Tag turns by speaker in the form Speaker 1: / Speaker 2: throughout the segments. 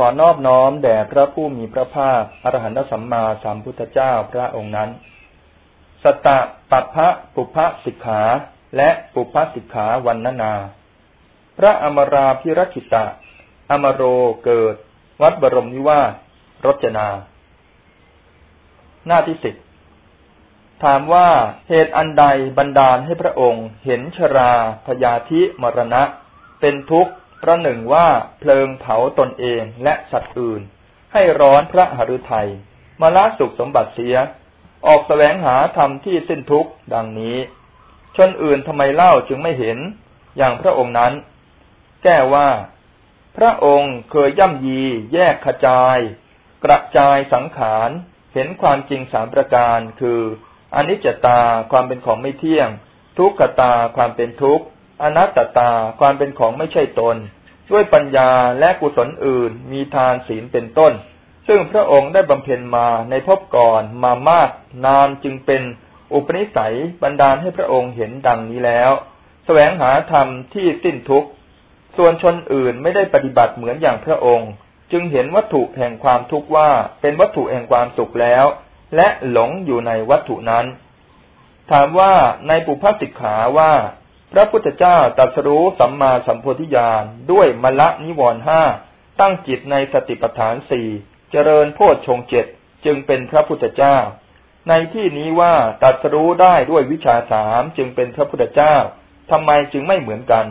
Speaker 1: ขอนอบน้อมแด่พระผู้มีพระภาคอรหันตสัมมาสัมพุทธเจ้าพระองค์นั้น สตะปัพพะปุพพสิกขาและปุพพสิกขาวันนานา พระอมราพิรคิตะ อมโรเกิด วัดบรมนิวาสรจนา หน้าที่สิบถามว่าเหตุอันใดบันดาลให้พระองค์เห็นชราพยาธิมรณะ เป็นทุกข์ ประหนึ่งว่าเพลิงเผาตนเองและสัตว์อื่น ให้ร้อนพระหฤทัยมาละสุขสมบัติเสีย ออกแสวงหาธรรมที่สิ้นทุกข์ดังนี้ ชนอื่นทำไมเล่าจึงไม่เห็น อย่างพระองค์นั้น แก้ว่า พระองค์เคยย่ำยี แยกขจาย กระจายสังขารเห็นความจริงสามประการคืออนิจจตาความเป็นของไม่เที่ยง ทุกขตาความเป็นทุกข์ อนัตตาความเป็นของไม่ใช่ตน ด้วยปัญญาและกุศลอื่น มีทานศีลเป็นต้น ซึ่งพระองค์ได้บำเพ็ญมาในภพก่อนมามากนานจึงเป็นอุปนิสัยบันดาลให้พระองค์เห็นดังนี้แล้วสแสวงหาธรรมที่สิ้นทุกข์ส่วนชนอื่นไม่ได้ปฏิบัติเหมือนอย่างพระองค์ จึงเห็นวัตถุแห่งความทุกข์ว่าเป็นวัตถุแห่งความสุขแล้ว และหลงอยู่ในวัตถุนั้น ถามว่าในปุพพสิกขาว่า พระพุทธเจ้าตรัสรู้สัมมาสัมโพธิญาณด้วยมละนิวรห้าตั้งจิตในสติปัฏฐานสี่เจริญโพชฌงเจ็ดจึงเป็นพระพุทธเจ้า ในที่นี้ว่าตรัสรู้ได้ด้วยวิชาสามจึงเป็นพระพุทธเจ้าทำไมจึงไม่เหมือนกัน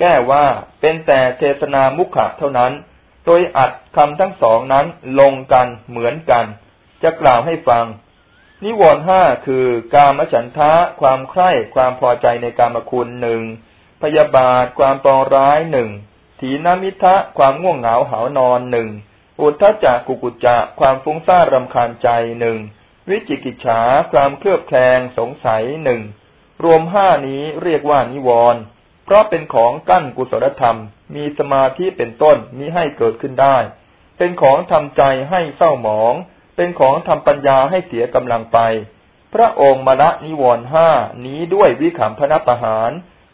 Speaker 1: แก้ว่าเป็นแต่เทศนามุขะเท่านั้น โดยอัดคำทั้งสองนั้นลงกันเหมือนกัน จะกล่าวให้ฟัง นิวรณ์ห้าคือกามฉันทะ ความใคร่ความพอใจในกามคุณหนึ่งพยาบาทความปองร้ายหนึ่งถีนามิทะความง่วงเหงาหานอนหนึ่งอุทธจักกุกุจจะความฟุ้งซ่านรำคาญใจหนึ่งวิจิกิจฉาความเคลือบแคลงสงสัยหนึ่งรวมห้านี้เรียกว่านิวรณ์เพราะเป็นของกั้นกุศลธรรม มีสมาธิเป็นต้นมิให้เกิดขึ้นได้ เป็นของทำใจให้เศร้าหมอง เป็นของทำปัญญาให้เสียกำลังไป พระองค์มละนิวรห้านี้ด้วยวิขำพนัปหาร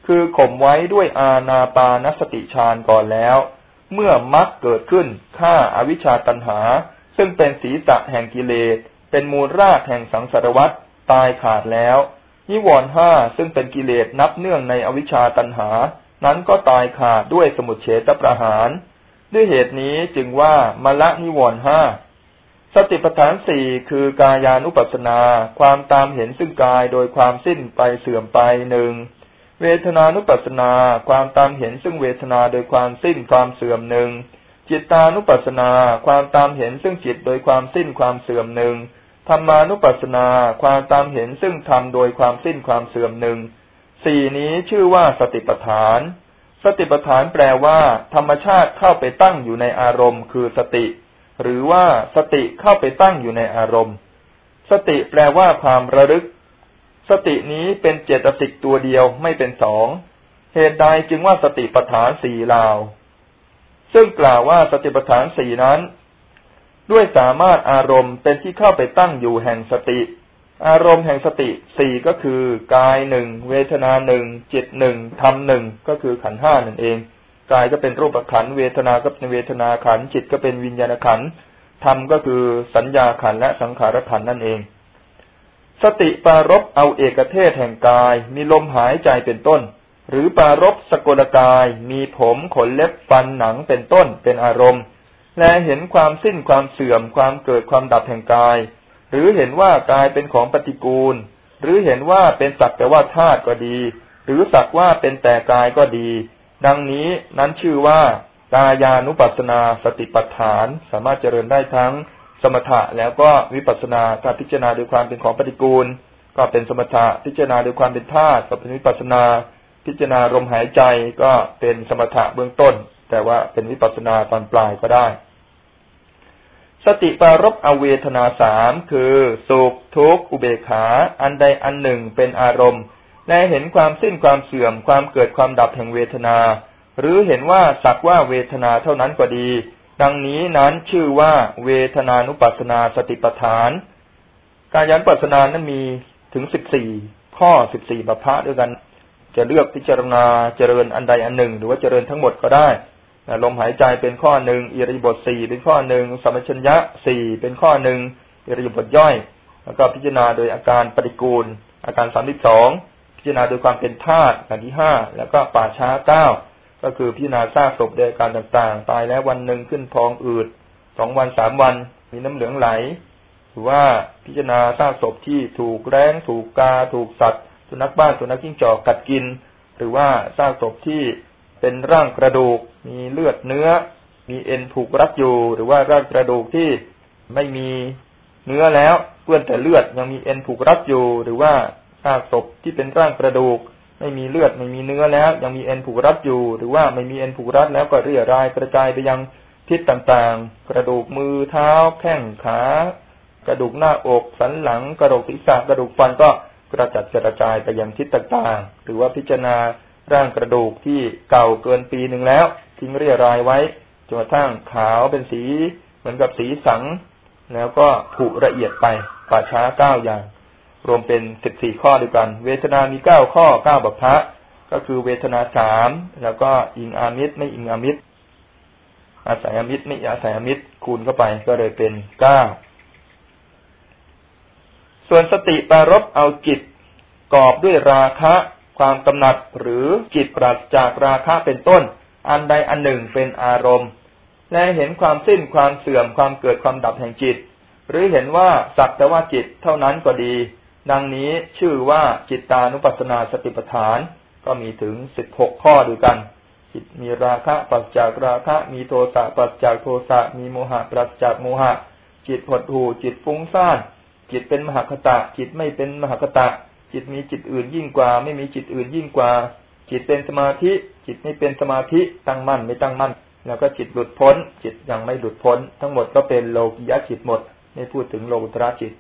Speaker 1: คือข่มไว้ด้วยอาณาปานสติฌานก่อนแล้ว เมื่อมรรคเกิดขึ้นฆ่าอาวิชชาตันหา ซึ่งเป็นศีรษะแห่งกิเลส เป็นมูลรากแห่งสังสารวัฏตายขาดแล้ว นิวรห้าซึ่งเป็นกิเลสนับเนื่องในอวิชชาตันหา นั้นก็ตายขาดด้วยสมุทเฉตประหาร ด้วยเหตุนี้จึงว่ามละนิวรห้า สติปัฏฐานสี่คือกายานุปัสสนา ความตามเห็นซึ่งกายโดยความสิ้นไปเสื่อมไปหนึ่งเวทนานุปัสสนา ความตามเห็นซึ่งเวทนาโดยความสิ้นความเสื่อมหนึ่งจิตานุปัสสนา ความตามเห็นซึ่งจิตโดยความสิ้นความเสื่อมหนึ่งธรรมานุปัสสนา ความตามเห็นซึ่งธรรมโดยความสิ้นความเสื่อมหนึ่งสี่นี้ชื่อว่าสติปัฏฐาน สติปัฏฐานแปลว่า ธรรมชาติเข้าไปตั้งอยู่ในอารมณ์ คือสติ หรือว่าสติเข้าไปตั้งอยู่ในอารมณ์ สติแปลว่าความระลึก สตินี้เป็นเจตสิกตัวเดียวไม่เป็นสอง เหตุใดจึงว่าสติปัฏฐานสี่ลาว ซึ่งกล่าวว่าสติปัฏฐานสี่นั้น ด้วยสามารถอารมณ์เป็นที่เข้าไปตั้งอยู่แห่งสติ อารมณ์แห่งสติสี่ก็คือกายหนึ่งเวทนาหนึ่งจิตหนึ่งธรรมหนึ่งก็คือขันห้านั่นเอง กายก็เป็นรูปขันเวทนาก็เป็นเวทนาขันจิตก็เป็นวิญญาณขันธรรมก็คือสัญญาขันและสังขารขันนั่นเอง สติปารบเอาเอกเทศแห่งกายมีลมหายใจเป็นต้น หรือปารบสกลกายมีผมขนเล็บฟันหนังเป็นต้นเป็นอารมณ์ และเห็นความสิ้นความเสื่อมความเกิดความดับแห่งกาย หรือเห็นว่ากายเป็นของปฏิกูล หรือเห็นว่าเป็นสักแต่ว่าธาตุก็ดี หรือสักว่าเป็นแต่กายก็ดี ดังนี้นั้นชื่อว่ากายานุปัสสนาสติปัฏฐาน สามารถเจริญได้ทั้งสมถะแล้วก็วิปัสสนาถ้าพิจารณาโดยความเป็นของปฏิกูล ก็เป็นสมถะพิจารณาโดยความเป็นธาตุก็เป็นวิปัสสนา พิจารณาลมหายใจก็เป็นสมถะเบื้องต้น แต่ว่าเป็นวิปัสสนาตอนปลายก็ได้ สติปารบอเวทนาสามคือสุขทุกข์อุเบกขา อันใดอันหนึ่งเป็นอารมณ์ และเห็นความสิ้นความเสื่อมความเกิดความดับแห่งเวทนา หรือเห็นว่าสักว่าเวทนาเท่านั้นก็ดี ดังนี้นั้นชื่อว่าเวทนานุปัสนาสติปัฏฐาน การยันปัสนานั้นมีถึงสิบสี่ข้อสิบสี่บัพพะด้วยกัน จะเลือกพิจารณาเจริญอันใดอันหนึ่ง หรือว่าเจริญทั้งหมดก็ได้ลมหายใจเป็นข้อหนึ่งอิริบทสี่เป็นข้อหนึ่งสมัชัญญะสี่เป็นข้อหนึ่งอิริบทย่อย แล้วก็พิจารณาโดยอาการปฏิกูล อาการสามที่สอง พิจารณาโดยความเป็นธาตุการที่ห้าแล้วก็ป่าช้าเก้าก็คือพิจารณาซากศพโดยการต่างๆ ตายแล้ววันหนึ่งขึ้นพองอืดสองวันสามวัน มีน้ำเหลืองไหล หรือว่าพิจารณาซากศพที่ถูกแรงถูกกา ถูกสัตว์ สุนัขบ้านสุนัขจิ้งจอกกัดกิน หรือว่าซากศพที่เป็นร่างกระดูก มีเลือดเนื้อ มีเอ็นผูกรัดอยู่ หรือว่าร่างกระดูกที่ไม่มีเนื้อแล้วเปื้อนแต่เลือดยังมีเอ็นผูกรัดอยู่ หรือว่า ซาศพที่เป็นร่างกระดูก ไม่มีเลือดไม่มีเนื้อแล้ว ยังมีเอ็นผูกรัดอยู่ หรือว่าไม่มีเอ็นผูกรัดแล้วก็เรี่ยรายกระจายไปยังทิศต่างๆ กระดูกมือเท้า แข้งขากระดูกหน้าอกสันหลัง กระดูกศีรษะกระดูกฟันก็กระจัดกระจายไปยังทิศต่างๆ หรือว่าพิจารณาร่างกระดูกที่เก่าเกินปีหนึ่งแล้ว ทิ้งเรียรายไว้จนกระทั่งขาวเป็นสีเหมือนกับสีสัง แล้วก็ผุละเอียดไปป่าช้าเก้าอย่าง รวมเป็นสิบสี่ข้อด้วยกัน เวทนามีเก้าข้อเก้าบัพพะก็คือเวทนาสามแล้วก็อิงอามิตรไม่อิงอามิตรอาศัยอามิตรไม่อาศัยอามิตรคูณเข้าไปก็เลยเป็นเก้าส่วนสติปารบเอาจิตกอบด้วยราคะ ความกำหนัดหรือจิตปราศจากราคะเป็นต้น อันใดอันหนึ่งเป็นอารมณ์ และเห็นความสิ้นความเสื่อมความเกิดความดับแห่งจิต หรือเห็นว่าสักแต่ว่าจิตเท่านั้นก็ดี ดังนี้ชื่อว่าจิตตานุปัสสนาสติปัฏฐานก็มีถึงสิบหกข้อด้วยกันจิตมีราคะปราศจากราคะ มีโทสะปราศจากโทสะมีโมหะปราศจากโมหะ จิตหดหู่จิตฟุ้งซ่านจิตเป็นมหคตะ จิตไม่เป็นมหคตะ จิตมีจิตอื่นยิ่งกว่า ไม่มีจิตอื่นยิ่งกว่า จิตเป็นสมาธิ จิตไม่เป็นสมาธิตั้งมั่นไม่ตั้งมั่น แล้วก็จิตหลุดพ้น จิตยังไม่หลุดพ้น ทั้งหมดก็เป็นโลกิยะจิตหมดไม่พูดถึงโลกุตระจิต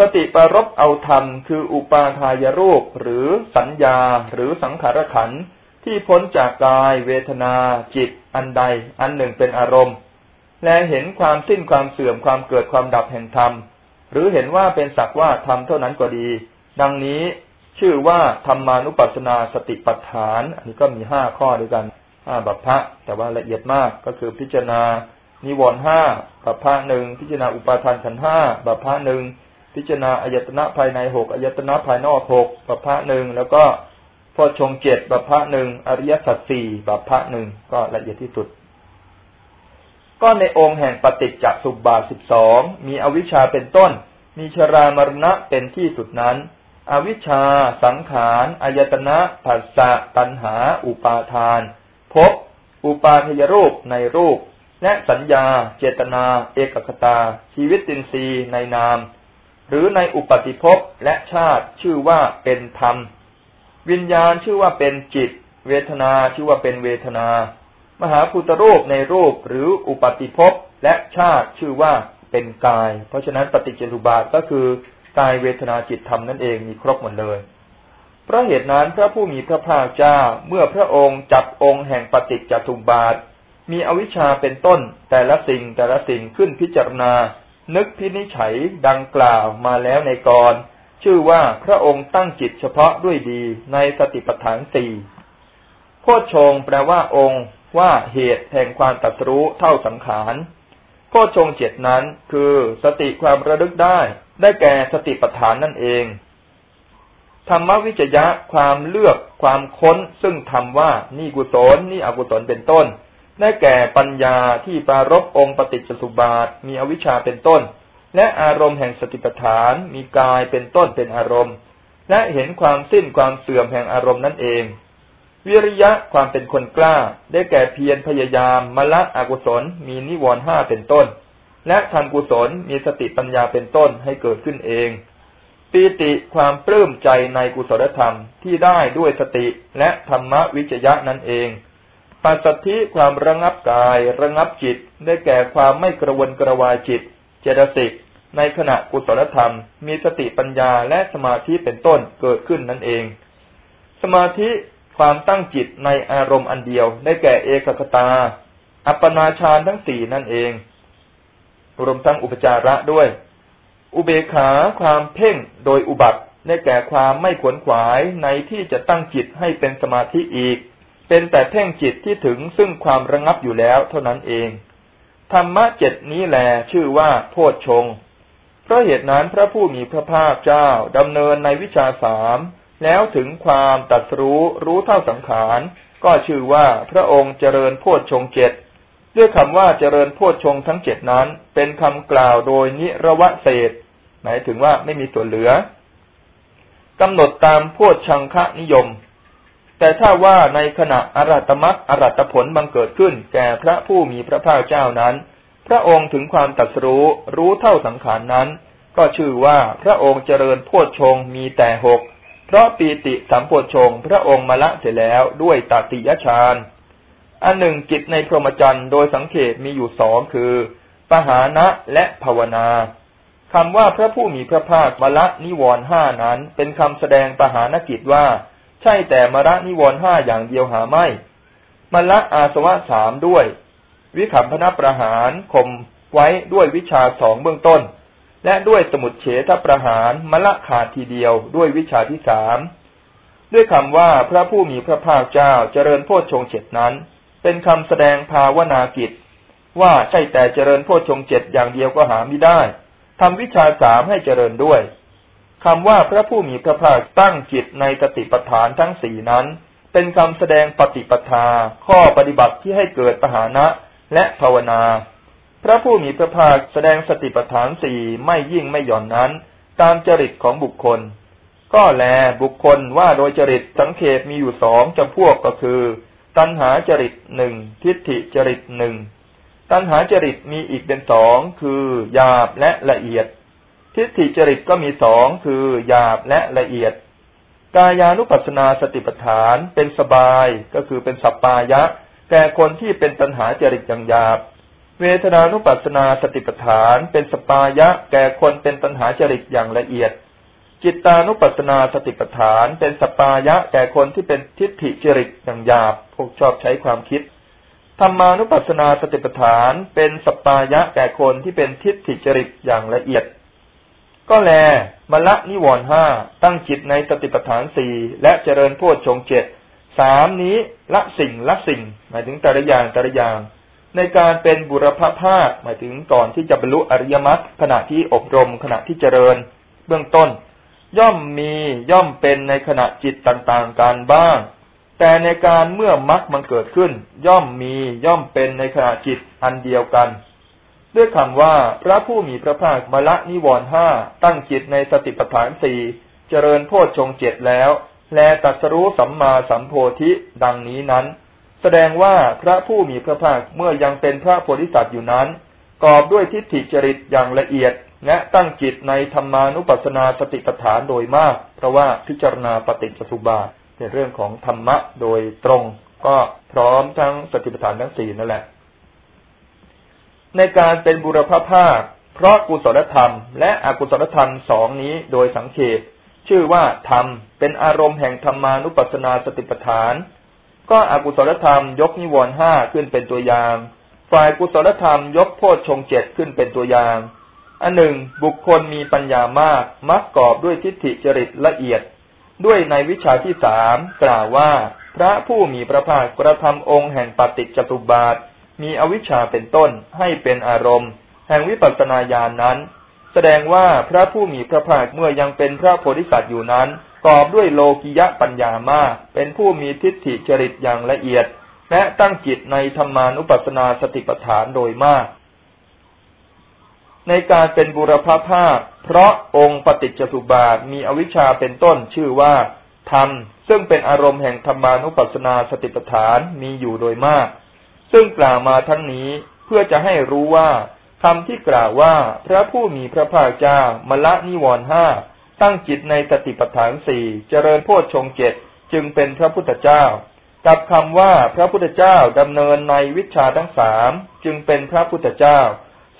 Speaker 1: สติปรบเอาธรรมคืออุปาทายรูปหรือสัญญาหรือสังขารขันที่พ้นจากกาย เวทนา จิต อันใด อันหนึ่งเป็นอารมณ์ และเห็นความสิ้นความเสื่อมความเกิดความดับแห่งธรรม หรือเห็นว่าเป็นสักว่าธรรมเท่านั้นก็ดี ดังนี้ชื่อว่าธรรมานุปัสสนาสติปัฏฐาน อันนี้ก็มีห้าข้อด้วยกันห้าบัพพะแต่ว่าละเอียดมากก็คือพิจารณานิวรณ์ห้าบัพพะหนึ่งพิจารณาอุปาทานขันห้าบัพพะหนึ่ง พิจารณาอายตนะภายในหกอายตนะภายนอกหกบัพพะหนึ่งแล้วก็พอชงเจ็ดบัพพะหนึ่งอริยสัจสี่บัพพะหนึ่งก็ละเอียดที่สุด ก็ในองค์แห่งปฏิจจสุบบาทสิบสองมีอวิชชาเป็นต้น มีชรามรณะเป็นที่สุดนั้น อวิชชา สังขารอายตนะผัสสะตัณหา อุปาทานภพอุปาทยรูปในรูป และสัญญา เจตนา เอกคตา ชีวิตตินทรีย์ในนาม หรือในอุปติภพและชาติชื่อว่าเป็นธรรม วิญญาณชื่อว่าเป็นจิต เวทนาชื่อว่าเป็นเวทนา มหาภูตรูปในรูปหรืออุปติภพและชาติชื่อว่าเป็นกาย เพราะฉะนั้นปฏิจจุบาทก็คือกายเวทนาจิตธรรมนั่นเองมีครบหมดเลยเพราะเหตุนั้นพระผู้มีพระภาคเจ้าเมื่อพระองค์จับองค์แห่งปฏิจจุบาท มีอวิชชาเป็นต้นแต่ละสิ่งแต่ละสิ่งขึ้นพิจารณา นึกพินิจฉัยดังกล่าวมาแล้วในกร ชื่อว่าพระองค์ตั้งจิตเฉพาะด้วยดีในสติปัฏฐานสี่โพชงแปลว่าองค์ว่าเหตุแห่งความตัดรู้เท่าสังขารโพชงเจ็ดนั้นคือสติความระลึกได้ ได้แก่สติปัฏฐานนั่นเองธรรมวิจยะความเลือกความค้นซึ่งทำว่านี่กุศลนี่อกุศลเป็นต้น ได้แก่ปัญญาที่ปารบองค์ปฏิจจสุบาทมีอวิชชาเป็นต้น และอารมณ์แห่งสติปัฏฐานมีกายเป็นต้นเป็นอารมณ์ และเห็นความสิ้นความเสื่อมแห่งอารมณ์นั่นเอง วิริยะความเป็นคนกล้า ได้แก่เพียรพยายามมละอกุศล มีนิวรณ์ห้าเป็นต้น และทำกุศลมีสติปัญญาเป็นต้นให้เกิดขึ้นเองปีติความปลื้มใจในกุศลธรรมที่ได้ด้วยสติและธรรมวิจยะนั่นเอง ปัสสัทธิความระงับกาย ระงับจิต ได้แก่ความไม่กระวนกระวายจิต เจตสิก ในขณะกุศลธรรม มีสติปัญญาและสมาธิเป็นต้นเกิดขึ้นนั่นเอง สมาธิความตั้งจิตในอารมณ์อันเดียว ได้แก่เอกคตา อัปปนาฌานทั้งสี่นั่นเอง รวมทั้งอุปจาระด้วย อุเบขาความเพ่งโดยอุบัติได้แก่ความไม่ขวนขวายในที่จะตั้งจิตให้เป็นสมาธิอีก เป็นแต่เพ่งจิตที่ถึงซึ่งความระงับอยู่แล้วเท่านั้นเอง ธรรมะเจ็ดนี้แลชื่อว่าโพชฌงเพราะเหตุนั้นพระผู้มีพระภาคเจ้าดำเนินในวิชาสามแล้วถึงความตัดรู้รู้เท่าสังขาร ก็ชื่อว่าพระองค์เจริญโพชฌงเจ็ดด้วยคำว่าเจริญโพชฌงทั้งเจ็ดนั้น เป็นคำกล่าวโดยนิรวะเศษ หมายถึงว่าไม่มีส่วนเหลือกำหนดตามโพชชังคะนิยม แต่ถ้าว่าในขณะอรัตมักอรัตผลบังเกิดขึ้น แก่พระผู้มีพระภาคเจ้านั้น พระองค์ถึงความตัดรู้รู้เท่าสังขารนนั้น ก็ชื่อว่าพระองค์เจริญโพชฌงมีแต่หกเพราะปีติสัมโพชงพระองค์มาละเสร็จแล้วด้วยตติยฌานอันหนึ่งกิจในพรหมจรรย์โดยสังเขตมีอยู่สองคือ ปหานะและภาวนาคำว่าพระผู้มีพระภาคมาละนิวรห้านั้น เป็นคำแสดงปหานกิจว่า ใช่แต่มละนิวรห้าอย่างเดียวหาไม่มละอาสวะสามด้วย วิขำพนะประหารข่มไว้ด้วยวิชาสองเบื้องต้น และด้วยสมุดเฉทประหารมละขาดทีเดียวด้วยวิชาที่สามด้วยคำว่าพระผู้มีพระภาคเจ้าเจริญโพชฌงเจ็ดนั้น เป็นคำแสดงภาวนากิจ ว่าใช่แต่เจริญโพชฌงเจ็ดอย่างเดียวก็หาไม่ได้ทำวิชาสามให้เจริญด้วย คำว่าพระผู้มีพระภาคตั้งจิตในสติปัฏฐานทั้งสี่นั้น เป็นคำแสดงปฏิปทา ข้อปฏิบัติที่ให้เกิดปหานะและภาวนา พระผู้มีพระภาคแสดงสติปัฏฐานสี่ไม่ยิ่งไม่หย่อนนั้น ตามจริตของบุคคล ก็แลบุคคลว่าโดยจริตสังเขตมีอยู่สองจำพวกก็คือ ตัณหาจริตหนึ่งทิฏฐิจริตหนึ่งตัณหาจริตมีอีกเป็นสองคือหยาบและละเอียด ทิฏฐิจริตก็มีสองคือหยาบและละเอียด กายานุปัสสนาสติปัฏฐานเป็นสปายะก็คือเป็นสัปปายะ แก่คนที่เป็นตัณหาจริตอย่างหยาบ เวทนานุปัสสนาสติปัฏฐานเป็นสปายะ แก่คนเป็นตัณหาจริตอย่างละเอียด จิตตานุปัสสนาสติปัฏฐานเป็นสปายะ แก่คนที่เป็นทิฏฐิจริตอย่างหยาบ พวกชอบใช้ความคิดธรรมานุปัสสนาสติปัฏฐานเป็นสปายะแก่คนที่เป็นทิฏฐิจริตอย่างละเอียด ก็แลมละนิวรห้าตั้งจิตในสติปัฏฐานสี่และเจริญโพชฌงเจ็ดสามนี้ละสิ่งละสิ่ง หมายถึงแต่ละอย่างแต่ละอย่าง ในการเป็นบุรพภาคหมายถึงก่อนที่จะบรรลุอริยมรรคขณะที่อบรมขณะที่เจริญ เบื้องต้น ย่อมมีย่อมเป็นในขณะจิตต่างๆ กันบ้าง แต่ในการเมื่อมรรคมันเกิดขึ้น ย่อมมีย่อมเป็นในขณะจิตอันเดียวกัน ด้วยคำว่าพระผู้มีพระภาคมละนิวรห้าตั้งจิตในสติปัฏฐานสี่เจริญโพชฌงเจ็ดแล้ว แลตัสรู้สัมมาสัมโพธิดังนี้นั้น แสดงว่าพระผู้มีพระภาคเมื่อยังเป็นพระโพธิสัตว์อยู่นั้น กอบด้วยทิฏฐิจริตอย่างละเอียด และตั้งจิตในธรรมานุปัสสนาสติปัฏฐานโดยมาก เพราะว่าพิจารณาปฏิจจสุบาในเรื่องของธรรมะโดยตรง ก็พร้อมทั้งสติปัฏฐานทั้งสี่นั่นแหละ ในการเป็นบุรพภาค เพราะกุศลธรรม และอกุศลธรรมสองนี้โดยสังเขต ชื่อว่าธรรม เป็นอารมณ์แห่งธรรมานุปัสสนาสติปัฏฐาน ก็อกุศลธรรมยกนิวรณ์ห้าขึ้นเป็นตัวอย่าง ฝ่ายกุศลธรรมยกโพชฌงเจ็ดขึ้นเป็นตัวอย่างอันหนึ่งบุคคลมีปัญญามากมักกอบด้วยทิฏฐิจริตละเอียด ด้วยในวิชาที่สามกล่าวว่า พระผู้มีพระภาคกระทำองค์แห่งปฏิจจตุบาท มีอวิชชาเป็นต้นให้เป็นอารมณ์ แห่งวิปัสสนาญาณนนั้น แสดงว่าพระผู้มีพระภาคเมื่อยังเป็นพระโพธิสัตว์อยู่นั้นกอบด้วยโลกิยะปัญญามาก เป็นผู้มีทิฏฐิจริตอย่างละเอียด และตั้งจิตในธรรมานุปัสสนาสติปัฏฐานโดยมาก ในการเป็นบุรพภาพเพราะองค์ปฏิจจสุบาทมีอวิชชาเป็นต้นชื่อว่าธรรมซึ่งเป็นอารมณ์แห่งธรรมานุปัสสนาสติปัฏฐานมีอยู่โดยมาก ซึ่งกล่าวมาทั้งนี้เพื่อจะให้รู้ว่าคำที่กล่าวว่าพระผู้มีพระภาคเจ้ามละนิวรห้าตั้งจิตในสติปัฏฐานสี่เจริญโพชฌงเจ็ดจึงเป็นพระพุทธเจ้า กับคำว่าพระพุทธเจ้าดำเนินในวิชาทั้งสามจึงเป็นพระพุทธเจ้า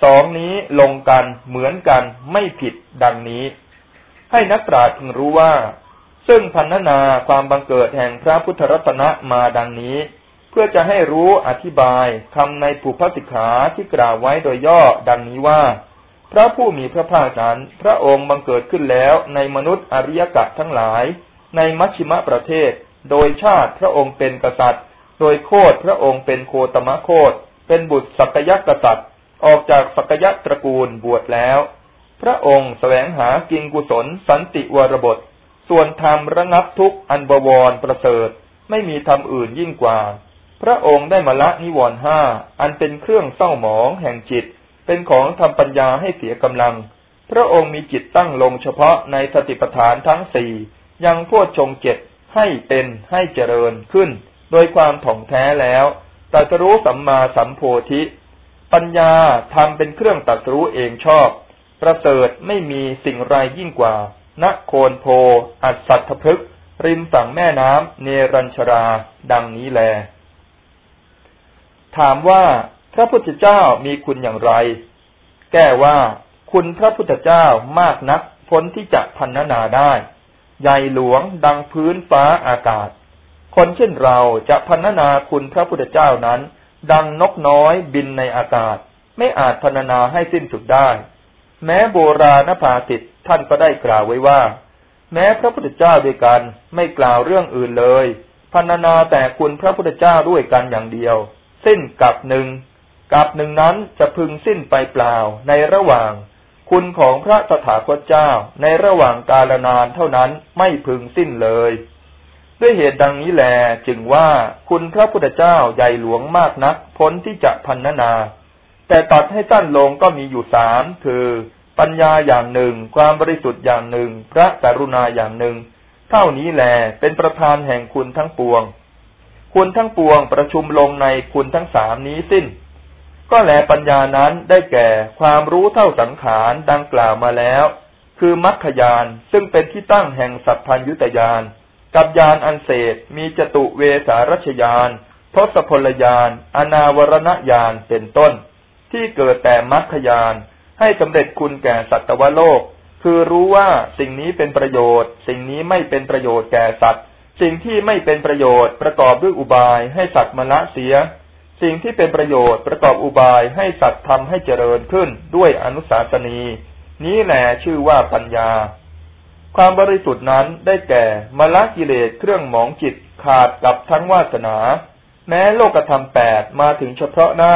Speaker 1: สองนี้ลงกันเหมือนกันไม่ผิดดังนี้ ให้นักปราชญ์พึงรู้ว่า ซึ่งพันนาความบังเกิดแห่งพระพุทธรัตนะมาดังนี้ เพื่อจะให้รู้อธิบายคำในผูพสิกขาที่กล่าวไว้โดยย่อดังนี้ว่า พระผู้มีพระภาคนั้นพระองค์บังเกิดขึ้นแล้วในมนุษย์อริยกะทั้งหลาย ในมัชชิมะประเทศ โดยชาติพระองค์เป็นกษัตริย์ โดยโคดพระองค์เป็นโคตมะโคดเป็นบุตรสักยะกษัตริย์ ออกจากสักยะตระกูลบวชแล้ว พระองค์แสวงหากิงกุศลสันติวรบท ส่วนธรรมระงับทุกอันบวรประเสริฐ ไม่มีธรรมอื่นยิ่งกว่า พระองค์ได้มาละนิวรณ์ห้าอันเป็นเครื่องเศร้าหมองแห่งจิต เป็นของทำปัญญาให้เสียกำลัง พระองค์มีจิตตั้งลงเฉพาะในสติปัฏฐานทั้งสี่ยังพวดชงเจ็ดให้เป็นให้เจริญขึ้น โดยความถ่องแท้แล้วตัสรู้สัมมาสัมโพธิ ปัญญาทำเป็นเครื่องตัสรู้เองชอบ ประเสริฐไม่มีสิ่งไรยิ่งกว่าณโคนโพอัศสัตถพฤกริมฝั่งแม่น้ำเนรัญชรา ดังนี้แล ถามว่าพระพุทธเจ้ามีคุณอย่างไร แก้ว่า คุณพระพุทธเจ้ามากนักพ้นที่จะพันนาได้ ใหญ่หลวงดังพื้นฟ้าอากาศ คนเช่นเราจะพันนาคุณพระพุทธเจ้านั้น ดังนกน้อยบินในอากาศ ไม่อาจพันนาให้สิ้นสุดได้ แม้โบราณภาสิทท่านก็ได้กล่าวไว้ว่า แม้พระพุทธเจ้าด้วยกันไม่กล่าวเรื่องอื่นเลยพันนาแต่คุณพระพุทธเจ้าด้วยกันอย่างเดียว สิ้นกับหนึ่งกับหนึ่งนั้นจะพึงสิ้นไปเปล่าในระหว่าง คุณของพระสถาคตเจ้าในระหว่างกาลนานเท่านั้นไม่พึงสิ้นเลย ด้วยเหตุดังนี้แลจึงว่าคุณพระพุทธเจ้าใหญ่หลวงมากนักพ้นที่จะพันนาแต่ตัดให้สั้นลงก็มีอยู่สามคือปัญญาอย่างหนึ่ง ความบริสุทธิ์อย่างหนึ่ง พระกรุณาอย่างหนึ่ง เท่านี้แลเป็นประธานแห่งคุณทั้งปวง คุณทั้งปวงประชุมลงในคุณทั้งสามนี้สิ้น ก็แลปัญญานั้นได้แก่ความรู้เท่าสังขารดังกล่าวมาแล้ว คือมัคคยานซึ่งเป็นที่ตั้งแห่งสัพพัญยุตยานกับยานอันเศษมีจตุเวสารัชยานทศพลยานอนาวรณยานเป็นต้น ที่เกิดแต่มัคคยานให้สำเร็จคุณแก่สัตวโลก คือรู้ว่าสิ่งนี้เป็นประโยชน์ สิ่งนี้ไม่เป็นประโยชน์แก่สัตว์ สิ่งที่ไม่เป็นประโยชน์ประกอบด้วยอุบายให้สัตว์มละเสีย สิ่งที่เป็นประโยชน์ประกอบอุบายให้สัตว์ทำให้เจริญขึ้นด้วยอนุสาสนี นี้แหละชื่อว่าปัญญา ความบริสุทธิ์นั้นได้แก่มละกิเลสเครื่องหมองจิตขาดกับทั้งวาสนา แม้โลกธรรมแปดมาถึงเฉพาะหน้า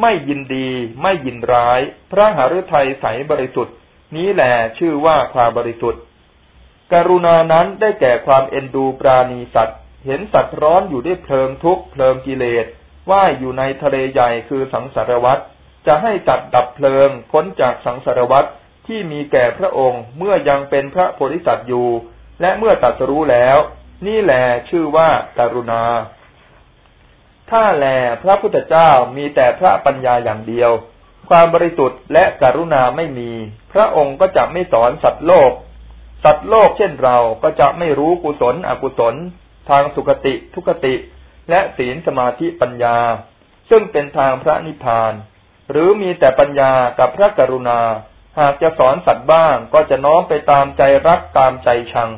Speaker 1: ไม่ยินดีไม่ยินร้าย พระหฤทัยใสบริสุทธิ์ นี้แหละชื่อว่าความบริสุทธิ์ กรุณานั้นได้แก่ความเอ็นดูปราณีสัตว์ เห็นสัตว์ร้อนอยู่ด้วยเพลิงทุกข์เพลิงกิเลสว่ายอยู่ในทะเลใหญ่คือสังสารวัฏจะให้จัดดับเพลิงพ้นจากสังสารวัฏที่มีแก่พระองค์เมื่อยังเป็นพระโพธิสัตว์อยู่ และเมื่อตัดสรู้แล้ว นี่แหละชื่อว่าการุณา ถ้าแลพระพุทธเจ้ามีแต่พระปัญญาอย่างเดียว ความบริสุทธิ์และการุณาไม่มี พระองค์ก็จะไม่สอนสัตว์โลก สัตว์โลกเช่นเราก็จะไม่รู้กุศลอกุศล ทางสุคติทุกติ และศีลสมาธิปัญญา ซึ่งเป็นทางพระนิพพาน หรือมีแต่ปัญญากับพระกรุณา หากจะสอนสัตว์บ้างก็จะน้อมไปตามใจรักตามใจชัง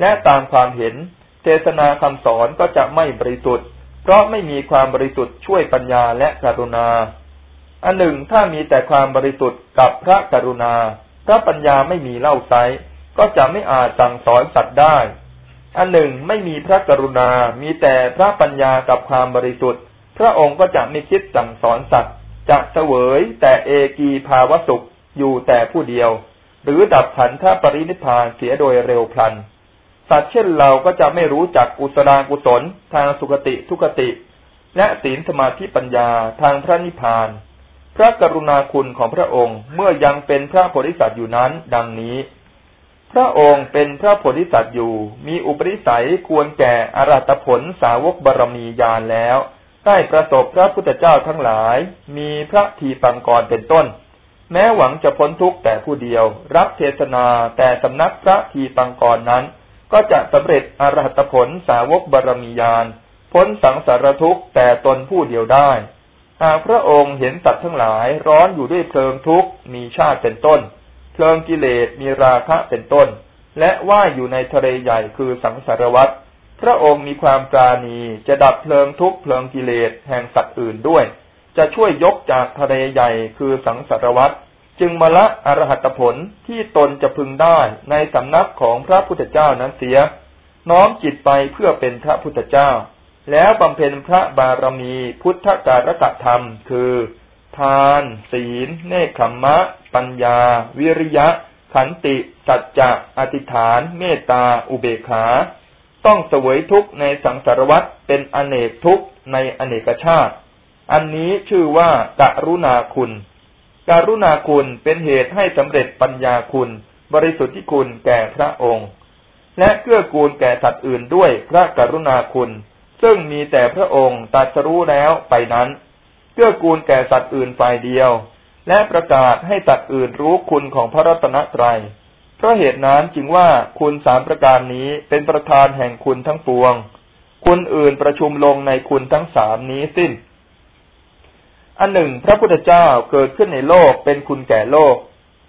Speaker 1: และตามความเห็น เทศนาคำสอนก็จะไม่บริสุทธิ์ เพราะไม่มีความบริสุทธิ์ช่วยปัญญาและกรุณา อันหนึ่งถ้ามีแต่ความบริสุทธิ์กับพระกรุณาพระปัญญาไม่มีเล่าไซ ก็จะไม่อาจสั่งสอนสัตว์ได้ อันหนึ่งไม่มีพระกรุณา มีแต่พระปัญญากับความบริสุทธิ์ พระองค์ก็จะไม่คิดสั่งสอนสัตว์ จะเสวยแต่เอกีภาวสุขอยู่แต่ผู้เดียว หรือดับขันธปรินิพานเสียโดยเร็วพลัน สัตว์เช่นเราก็จะไม่รู้จักกุศลากุศล ทางสุคติทุกติ และศีลสมาธิปัญญาทางพระนิพพานพระกรุณาคุณของพระองค์เมื่อยังเป็นพระโพธิสัตว์อยู่นั้น ดังนี้ พระองค์เป็นพระโพธิสัตว์อยู่ มีอุปนิสัยควรแก่อรัตผลสาวกบารมีญาณแล้ว ได้ประสบพระพุทธเจ้าทั้งหลาย มีพระทีปังกรเป็นต้น แม้หวังจะพ้นทุกข์แต่ผู้เดียว รับเทศนาแต่สำนักพระทีปังกรนั้น ก็จะสำเร็จอรหัตผลสาวกบารมียานพ้นสังสารทุกข์แต่ตนผู้เดียวได้ หากพระองค์เห็นสัตว์ทั้งหลายร้อนอยู่ด้วยเพลิงทุกข์มีชาติเป็นต้น เพลิงกิเลสมีราคะเป็นต้น และว่ายอยู่ในทะเลใหญ่คือสังสารวัฏพระองค์มีความปราณีจะดับเพลิงทุกเพลิงกิเลสแห่งสัตว์อื่นด้วย จะช่วยยกจากทะเลใหญ่คือสังสารวัตรจึงมาละอรหัตผลที่ตนจะพึงได้ในสำนักของพระพุทธเจ้านั้นเสีย น้อมจิตไปเพื่อเป็นพระพุทธเจ้า แล้วบำเพ็ญพระบารมีพุทธการกธรรม คือ ทาน ศีล เนคขมมะ ปัญญา วิริยะ ขันติ สัจจะ อธิษฐาน เมตตา อุเบกขา ต้องเสวยทุกข์ในสังสารวัฏเป็นอเนกทุกข์ในอเนกชาติ อันนี้ชื่อว่าการุณาคุณ การุณาคุณเป็นเหตุให้สำเร็จปัญญาคุณ บริสุทธิคุณแก่พระองค์ และเกื้อกูลแก่สัตว์อื่นด้วยพระกรุณาคุณ ซึ่งมีแต่พระองค์ตรัสรู้แล้วไปนั้น เกื้อกูลแก่สัตว์อื่นฝ่ายเดียว และประกาศให้สัตว์อื่นรู้คุณของพระรัตนตรยัย เพราะเหตุนั้นจึงว่าคุณสามประการนี้เป็นประธานแห่งคุณทั้งปวง คุณอื่นประชุมลงในคุณทั้งสามนี้สิ้น อันหนึ่ง พระพุทธเจ้าเกิดขึ้นในโลกเป็นคุณแก่โลก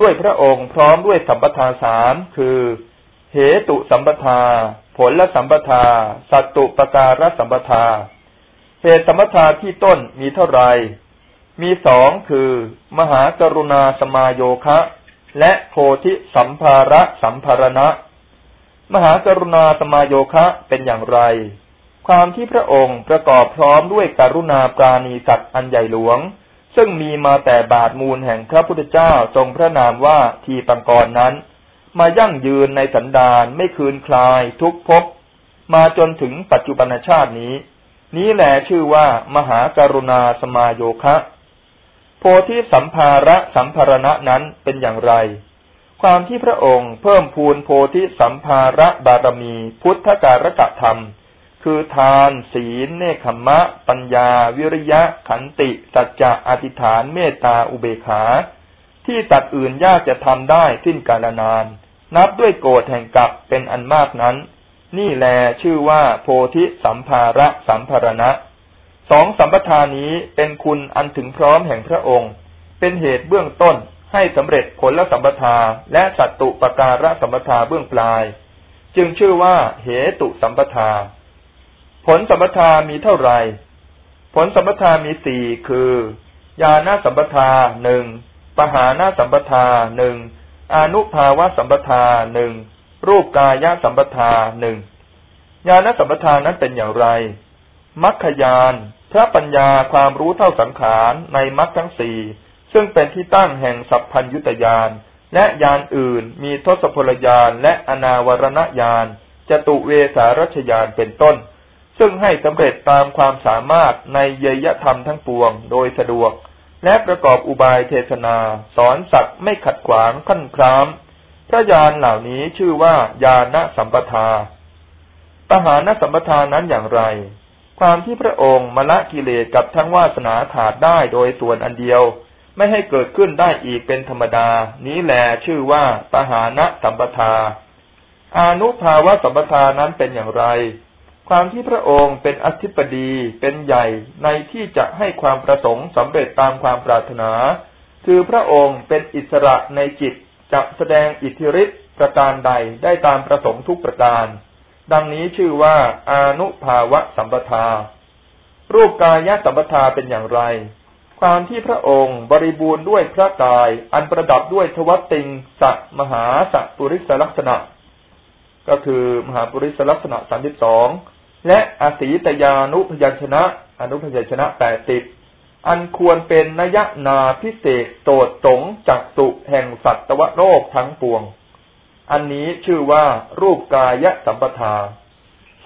Speaker 1: ด้วยพระองค์พร้อมด้วยสัมปทาสามคือเหตุสัมปทา ผลและสัมปทา สัตตุปการะสัมปทา เหตุสมปทาที่ต้นมีเท่าไรมีสองคือ มหากรุณาสมาโยคะ และโพธิสัมภาระสัมภารณะ มหากรุณาสมาโยคะเป็นอย่างไร ความที่พระองค์ประกอบพร้อมด้วยกรุณาปราณีสัตว์อันใหญ่หลวง ซึ่งมีมาแต่บาทมูลแห่งพระพุทธเจ้าทรงพระนามว่าทีปังกรนั้น มายั่งยืนในสันดานไม่คืนคลายทุกภพมาจนถึงปัจจุบันชาตินี้ นี้แหละชื่อว่ามหาการุณาสมาโยคะ โพธิสัมภาระสัมภารณะนั้นเป็นอย่างไร ความที่พระองค์เพิ่มพูนโพธิสัมภาระบารมี พุทธการกะธรรม คือทาน ศีล เนคขมะ ปัญญา วิริยะ ขันติ สัจจะอธิษฐานเมตตาอุเบขา ที่ตัดอื่นยากจะทำได้สิ้นกาลนาน นับด้วยโกรธแห่งกับเป็นอันมากนั้น นี่แลชื่อว่าโพธิสัมภาระสัมภารณะสองสัมปทานนี้เป็นคุณอันถึงพร้อมแห่งพระองค์ เป็นเหตุเบื้องต้นให้สำเร็จผลละสัมปทาและสัตตุปการะสัมปทาเบื้องปลาย จึงชื่อว่าเหตุสัมปทา ผลสัมปทามีเท่าไหร่ ผลสัมปทามีสี่คือ ญาณสัมปทาหนึ่งปหาณสัมปทาหนึ่งอนุภาวะสัมปทาหนึ่ง รูปกายสัมปทาหนึ่งญาณสัมปทานั้นเป็นอย่างไรมัคคยานพระปัญญาความรู้เท่าสังขารในมรรคทั้งสี่ซึ่งเป็นที่ตั้งแห่งสัพพัญยุตยานและยานอื่นมีทศพลยานและอนาวรณญาณจตุเวสารชยานเป็นต้น ซึ่งให้สำเร็จตามความสามารถในเยยธรรมทั้งปวงโดยสะดวก และประกอบอุบายเทศนา สอนสัตว์ไม่ขัดขวางขั้นคราม พระญาณเหล่านี้ชื่อว่าญาณสัมปทาปหานสัมปทานั้นอย่างไร ความที่พระองค์มละกิเลสกับทั้งวาสนาขาดได้โดยส่วนอันเดียว ไม่ให้เกิดขึ้นได้อีกเป็นธรรมดา นี้แหลชื่อว่าปหานสัมปทา อานุภาวะสัมปทานั้นเป็นอย่างไร ความที่พระองค์เป็นอธิปดีเป็นใหญ่ในที่จะให้ความประสงค์สำเร็จตามความปรารถนา คือพระองค์เป็นอิสระในจิต จะแสดงอิทธิฤทธิประการใดได้ตามประสงค์ทุกประการ ดังนี้ชื่อว่าอานุภาวะสัมปทา รูปกายสัมปทาเป็นอย่างไร ความที่พระองค์บริบูรณ์ด้วยพระกาย อันประดับด้วยทวัตติงสัมหาสัปุริสลักษณะ ก็คือมหาปุริสลักษณะสามสิบสองและอสีตยานุพยัญชนะ อนุพยัญชนะแปดติด อันควรเป็นนยนาพิเศษโตดตงจักสุแห่งสัตวโลกทั้งปวง อันนี้ชื่อว่ารูปกายสัมปทา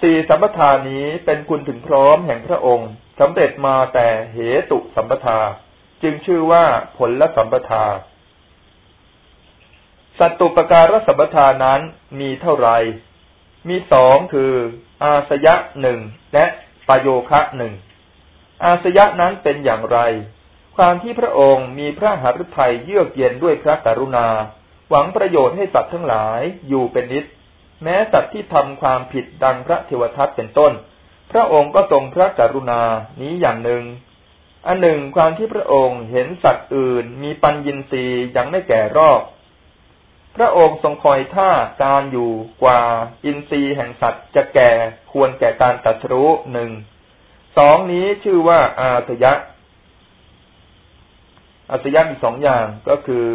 Speaker 1: สี่สัมปทานี้เป็นคุณถึงพร้อมแห่งพระองค์สำเร็จมาแต่เหตุสัมปทา จึงชื่อว่าผลละสัมปทา สัตตุปการสัมปทานั้นมีเท่าไรมีสองคือ อาสยะหนึ่งและปโยคะหนึ่ง อาสยะนั้นเป็นอย่างไร ความที่พระองค์มีพระหฤทัยเยือกเย็นด้วยพระกรุณา หวังประโยชน์ให้สัตว์ทั้งหลายอยู่เป็นนิด แม้สัตว์ที่ทำความผิดดังพระเทวทัตเป็นต้น พระองค์ก็ทรงพระกรุณานี้อย่างหนึ่ง อันหนึ่งความที่พระองค์เห็นสัตว์อื่น มีปัญญินทรีย์ยังไม่แก่รอบพระองค์ทรงคอยท่าการอยู่กว่าอินทรีย์แห่งสัตว์จะแก่ควรแก่การตัดรู้หนึ่ง สองนี้ชื่อว่าอาสยะ อาสยะมีสองอย่างก็คือ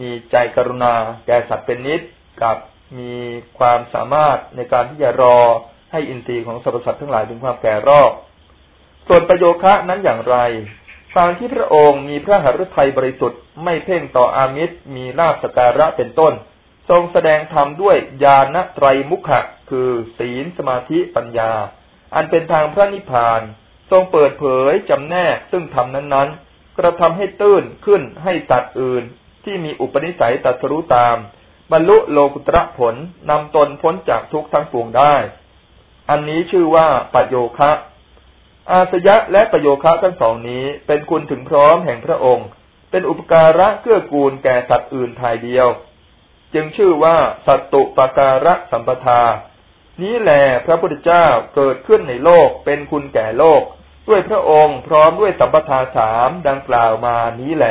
Speaker 1: มีใจกรุณา แก่สัตว์เป็นนิดกับมีความสามารถในการที่จะรอให้อินทรีย์ของสรรพสัตว์ทั้งหลายถึงความแก่รอบ ส่วนประโยคะนั้นอย่างไรการที่พระองค์มีพระหฤทัยบริสุทธิ์ไม่เพ่งต่ออามิตรมีลาภสการะเป็นต้น ทรงแสดงธรรมด้วยญาณไตรมุขะ คือศีลสมาธิปัญญา อันเป็นทางพระนิพพาน ทรงเปิดเผยจำแนกซึ่งธรรมนั้นๆ กระทำให้ตื้นขึ้นให้ตัดอื่น ที่มีอุปนิสัยตัดรู้ตาม บรรลุโลกุตระผลนำตนพ้นจากทุกข์ทั้งปวงได้ อันนี้ชื่อว่าปัจโยคะ อาสยะและประโยคะทั้งสองนี้เป็นคุณถึงพร้อมแห่งพระองค์ เป็นอุปการะเกื้อกูลแก่สัตว์อื่นทายเดียว จึงชื่อว่าสัตตุปการะสัมปทา นี้แหลพระพุทธเจ้าเกิดขึ้นในโลกเป็นคุณแก่โลก ด้วยพระองค์พร้อมด้วยสัมปทาสามดังกล่าวมานี้แหล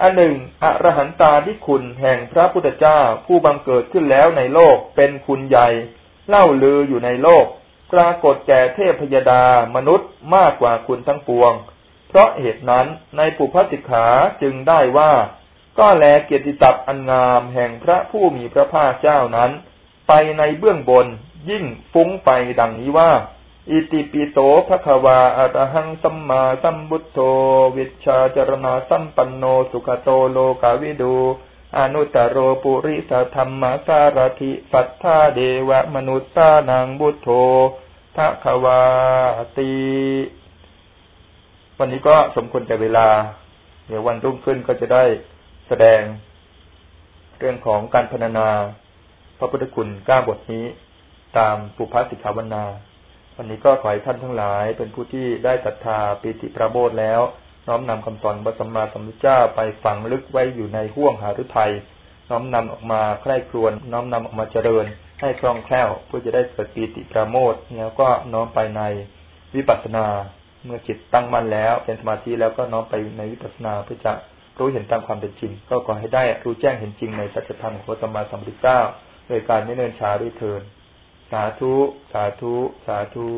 Speaker 1: อันหนึ่งอรหันตาที่คุณแห่งพระพุทธเจ้าผู้บังเกิดขึ้นแล้วในโลกเป็นคุณใหญ่ เล่าลืออยู่ในโลก ปรากฏแก่เทพยดามนุษย์มากกว่าคุณทั้งปวง เพราะเหตุนั้นในปุพพสิกขาจึงได้ว่า ก็แลเกียรติศัพท์อันงามแห่งพระผู้มีพระภาคเจ้านั้น ไปในเบื้องบน ยิ่งฟุ้งไปดังนี้ว่า อิติปิโตภควาอรหังสัมมาสัมบุตโตวิชาจรณาสัมปันโนสุขโตโลกาวิดูอนุตตโรปุริสธรรมสารถิสัทธาเดวะมนุษย์สานังบุตโธทะควาตีวันนี้ก็สมควรแก่เวลา เดี๋ยววันรุ่งขึ้นก็จะได้แสดง เรื่องของการพรรณนา พระพุทธคุณก้าบทนี้ ตามปุพพสิกขาวันนา วันนี้ก็ขอให้ท่านทั้งหลาย เป็นผู้ที่ได้ศรัทธาปิติประโมทแล้ว น้อมนำคำสอนพระสัมมาสัมพุทธเจ้าไปฝังลึกไว้อยู่ในห้วงหาฤทัยน้อมนำออกมาใคร่ครวญน้อมนำออกมาเจริญ ให้คล่องแคล่วเพื่อจะได้เกิดปีติประโมทแล้วก็น้อมไปในวิปัสสนา เมื่อจิตตั้งมั่นแล้ว เป็นสมาธิแล้วก็น้อมไปในวิปัสสนาเพื่อจะรู้เห็นตามความเป็นจริง ก็ขอให้ได้รู้แจ้งเห็นจริงในสัจธรรมของพระสัมมาสัมพุทธเจ้า โดยการไม่เนินช้าด้วยเทินสาธุ สาธุ สาธุ